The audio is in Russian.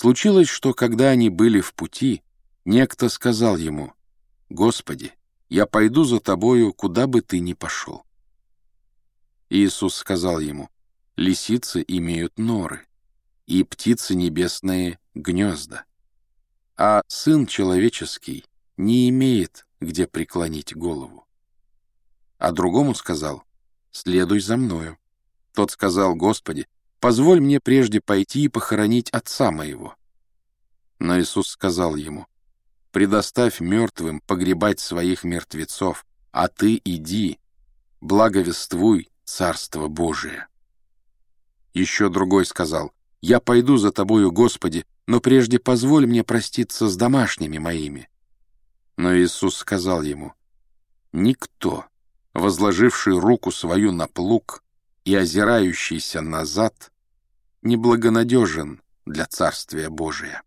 Случилось, что когда они были в пути, некто сказал ему, «Господи, я пойду за тобою, куда бы ты ни пошел». Иисус сказал ему, «Лисицы имеют норы, и птицы небесные — гнезда, а Сын Человеческий не имеет, где преклонить голову». А другому сказал, «Следуй за мною». Тот сказал, «Господи, позволь мне прежде пойти и похоронить отца моего». Но Иисус сказал ему, «Предоставь мертвым погребать своих мертвецов, а ты иди, благовествуй Царство Божие». Еще другой сказал, «Я пойду за тобою, Господи, но прежде позволь мне проститься с домашними моими». Но Иисус сказал ему, «Никто, возложивший руку свою на плуг и озирающийся назад, неблагонадежен для Царствия Божия».